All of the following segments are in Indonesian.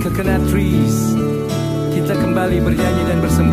coconut trees. Kita kembali bernyanyi dan bersembunyi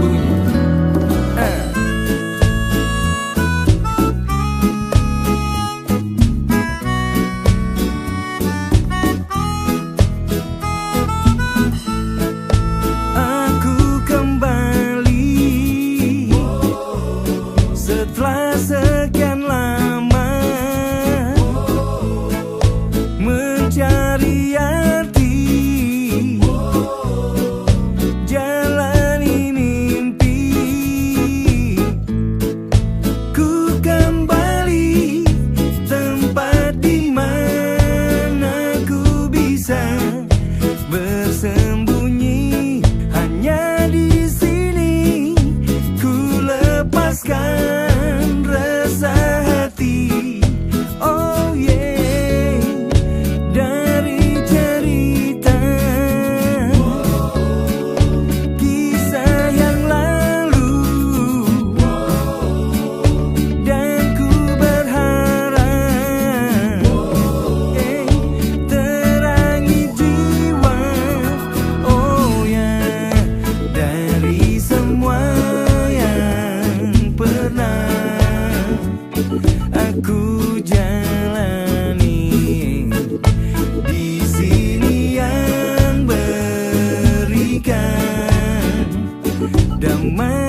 yang mana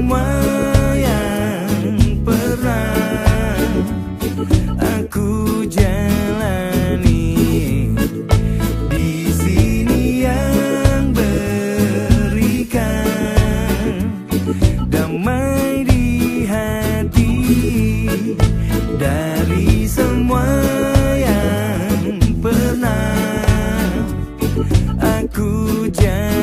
semua yang pernah aku jalani di sini yang berikan damai di hati dari semua yang pernah aku jalan.